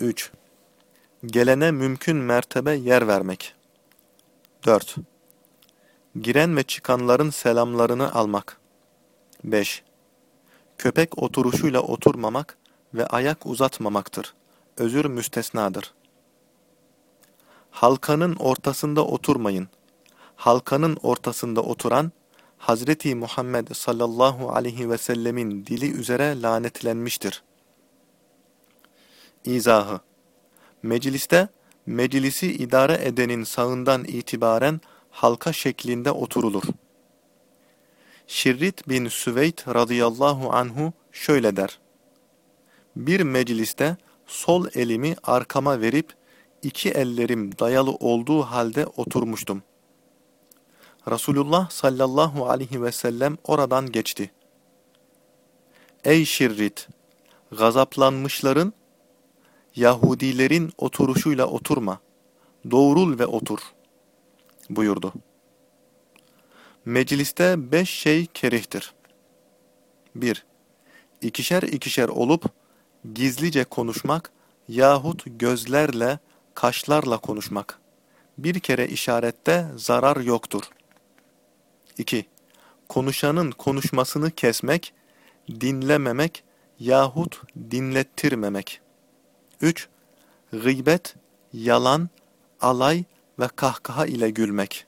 3. Gelene mümkün mertebe yer vermek. 4. Giren ve çıkanların selamlarını almak. 5. Köpek oturuşuyla oturmamak ve ayak uzatmamaktır. Özür müstesnadır. Halkanın ortasında oturmayın. Halkanın ortasında oturan, Hazreti Muhammed sallallahu aleyhi ve sellemin dili üzere lanetlenmiştir. İzahı Mecliste, meclisi idare edenin sağından itibaren halka şeklinde oturulur. Şirrit bin Süveyd radıyallahu anhu şöyle der. Bir mecliste sol elimi arkama verip iki ellerim dayalı olduğu halde oturmuştum. Resulullah sallallahu aleyhi ve sellem oradan geçti. Ey Şirrit! Gazaplanmışların, Yahudilerin oturuşuyla oturma, doğrul ve otur, buyurdu. Mecliste beş şey kerihtir. 1. İkişer ikişer olup, gizlice konuşmak yahut gözlerle, kaşlarla konuşmak. Bir kere işarette zarar yoktur. 2. Konuşanın konuşmasını kesmek, dinlememek yahut dinlettirmemek. 3. Gıybet, yalan, alay ve kahkaha ile gülmek.